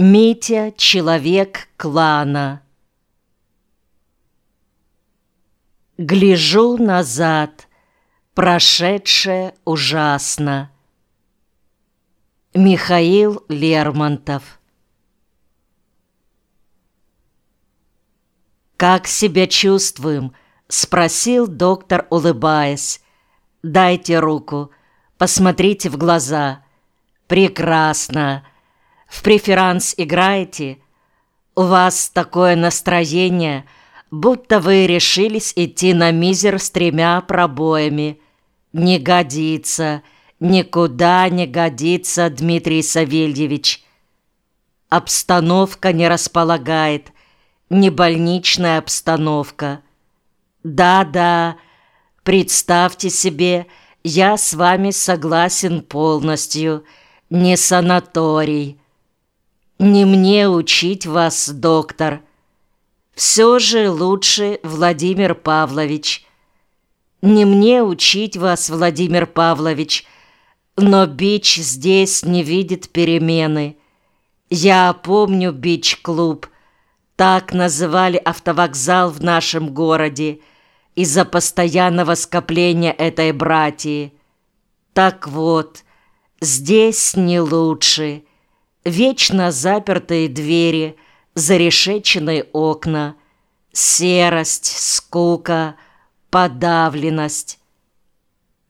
Митя – человек клана. Гляжу назад, прошедшее ужасно. Михаил Лермонтов «Как себя чувствуем?» – спросил доктор, улыбаясь. «Дайте руку, посмотрите в глаза. Прекрасно!» В преферанс играете? У вас такое настроение, будто вы решились идти на мизер с тремя пробоями. Не годится, никуда не годится, Дмитрий Савельевич. Обстановка не располагает, не больничная обстановка. Да-да, представьте себе, я с вами согласен полностью, не санаторий. Не мне учить вас, доктор. Все же лучше, Владимир Павлович. Не мне учить вас, Владимир Павлович, но бич здесь не видит перемены. Я помню бич-клуб. Так называли автовокзал в нашем городе из-за постоянного скопления этой братьи. Так вот, здесь не лучше вечно запертые двери, зарешеченные окна, серость, скука, подавленность.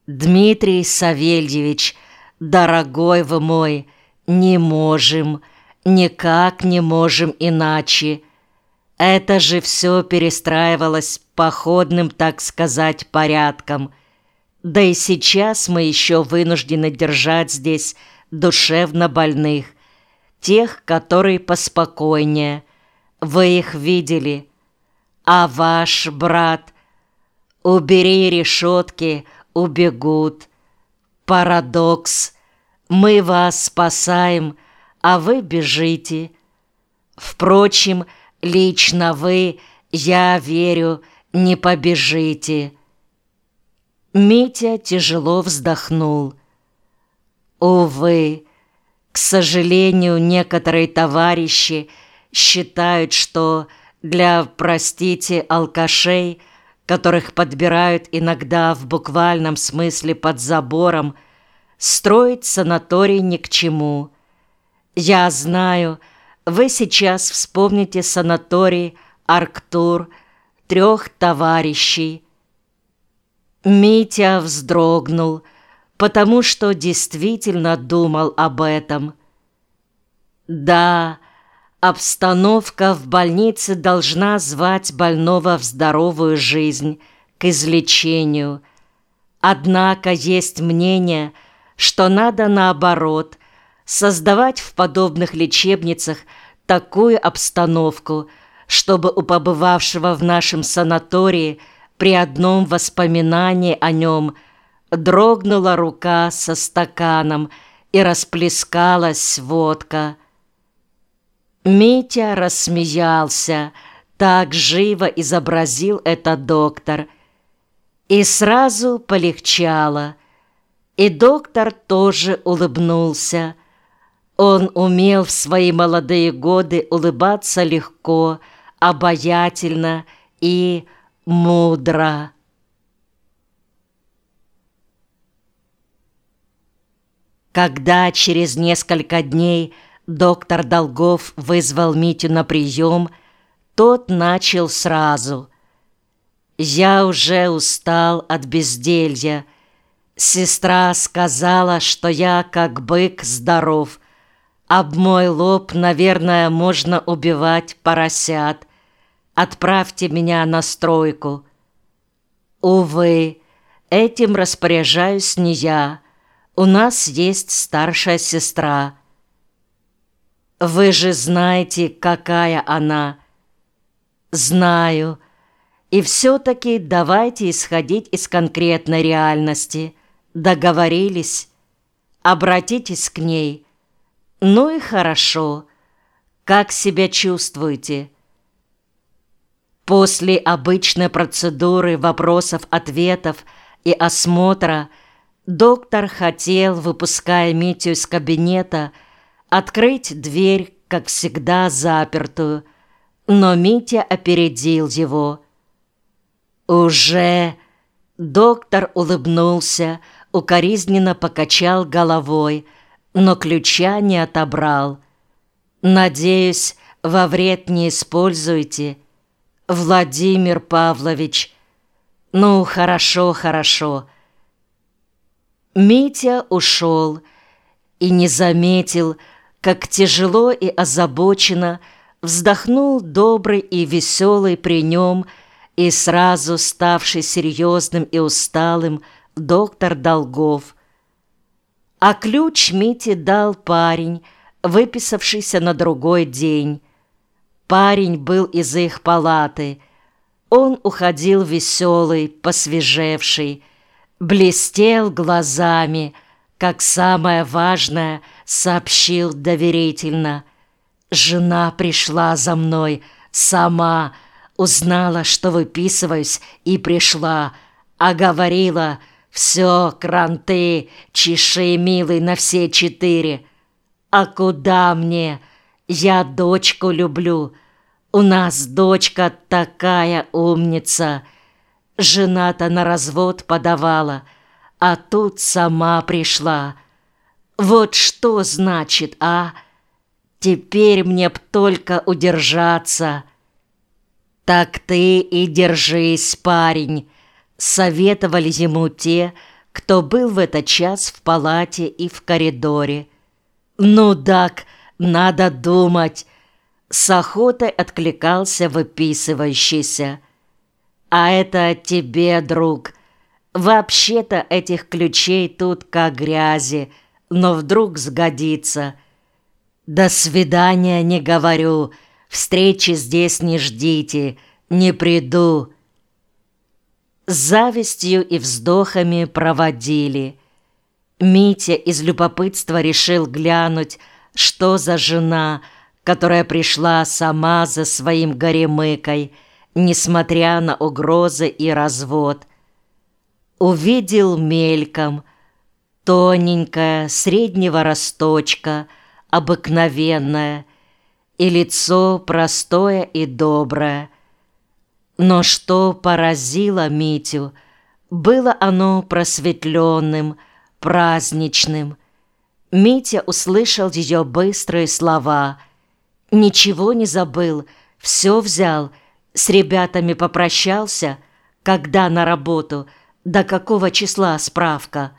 Дмитрий Савельевич, дорогой вы мой, не можем, никак не можем иначе. Это же все перестраивалось походным, так сказать, порядком. Да и сейчас мы еще вынуждены держать здесь душевно больных тех, которые поспокойнее. Вы их видели. А ваш брат, убери решетки, убегут. Парадокс. Мы вас спасаем, а вы бежите. Впрочем, лично вы, я верю, не побежите. Митя тяжело вздохнул. Увы, к сожалению, некоторые товарищи считают, что для, простите, алкашей, которых подбирают иногда в буквальном смысле под забором, строить санаторий ни к чему. Я знаю, вы сейчас вспомните санаторий Арктур трех товарищей. Митя вздрогнул – потому что действительно думал об этом. Да, обстановка в больнице должна звать больного в здоровую жизнь, к излечению. Однако есть мнение, что надо наоборот создавать в подобных лечебницах такую обстановку, чтобы у побывавшего в нашем санатории при одном воспоминании о нем – Дрогнула рука со стаканом, и расплескалась водка. Митя рассмеялся, так живо изобразил это доктор. И сразу полегчало. И доктор тоже улыбнулся. Он умел в свои молодые годы улыбаться легко, обаятельно и мудро. Когда через несколько дней доктор Долгов вызвал Митю на прием, тот начал сразу. «Я уже устал от безделья. Сестра сказала, что я как бык здоров. Об мой лоб, наверное, можно убивать поросят. Отправьте меня на стройку». Увы, этим распоряжаюсь не я, у нас есть старшая сестра. Вы же знаете, какая она. Знаю. И все-таки давайте исходить из конкретной реальности. Договорились? Обратитесь к ней. Ну и хорошо. Как себя чувствуете? После обычной процедуры вопросов-ответов и осмотра – Доктор хотел, выпуская Митю из кабинета, открыть дверь как всегда, запертую, но Митя опередил его. «Уже...» Доктор улыбнулся, укоризненно покачал головой, но ключа не отобрал. «Надеюсь, во вред не используйте, Владимир Павлович. Ну, хорошо, хорошо». Митя ушел и не заметил, как тяжело и озабоченно вздохнул добрый и веселый при нем и сразу ставший серьезным и усталым доктор Долгов. А ключ Мите дал парень, выписавшийся на другой день. Парень был из их палаты. Он уходил веселый, посвежевший, блестел глазами, как самое важное сообщил доверительно. «Жена пришла за мной, сама, узнала, что выписываюсь, и пришла, а говорила, все, кранты, чеши, милый, на все четыре. А куда мне? Я дочку люблю. У нас дочка такая умница». Жена-то на развод подавала, а тут сама пришла. Вот что значит, а? Теперь мне б только удержаться. Так ты и держись, парень, советовали ему те, кто был в этот час в палате и в коридоре. Ну так, надо думать. С охотой откликался выписывающийся. А это тебе, друг. Вообще-то этих ключей тут как грязи, но вдруг сгодится. До свидания не говорю, встречи здесь не ждите, не приду. С завистью и вздохами проводили. Митя из любопытства решил глянуть, что за жена, которая пришла сама за своим горемыкой — несмотря на угрозы и развод. Увидел мельком, тоненькая, среднего росточка, обыкновенная, и лицо простое и доброе. Но что поразило Митю, было оно просветленным, праздничным. Митя услышал ее быстрые слова. Ничего не забыл, все взял — с ребятами попрощался, когда на работу, до какого числа справка.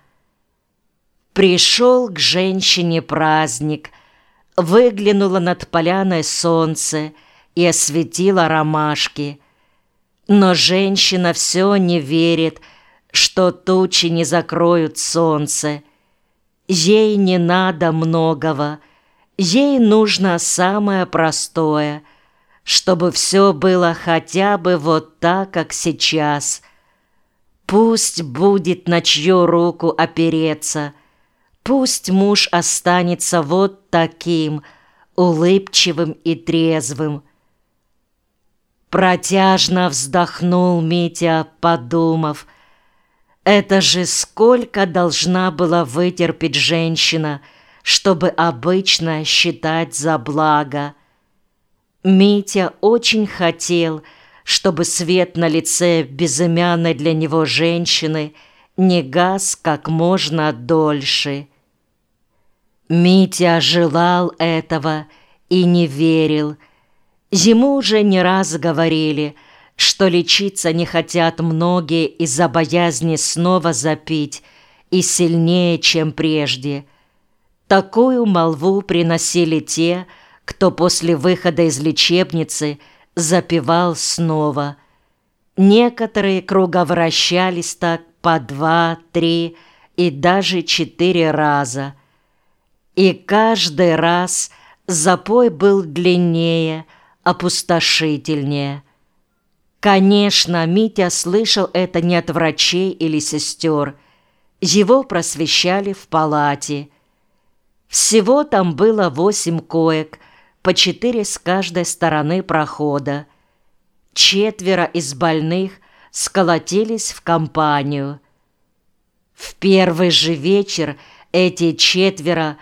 Пришел к женщине праздник, выглянуло над поляной солнце и осветило ромашки. Но женщина все не верит, что тучи не закроют солнце. Ей не надо многого, ей нужно самое простое — чтобы все было хотя бы вот так, как сейчас. Пусть будет на чью руку опереться, пусть муж останется вот таким, улыбчивым и трезвым. Протяжно вздохнул Митя, подумав, это же сколько должна была вытерпеть женщина, чтобы обычно считать за благо – Митя очень хотел, чтобы свет на лице безымянной для него женщины не гас как можно дольше. Митя желал этого и не верил. Ему уже не раз говорили, что лечиться не хотят многие из-за боязни снова запить и сильнее, чем прежде. Такую молву приносили те, кто после выхода из лечебницы запивал снова. Некоторые круговращались так по два, три и даже четыре раза. И каждый раз запой был длиннее, опустошительнее. Конечно, Митя слышал это не от врачей или сестер. Его просвещали в палате. Всего там было восемь коек – по четыре с каждой стороны прохода. Четверо из больных сколотились в компанию. В первый же вечер эти четверо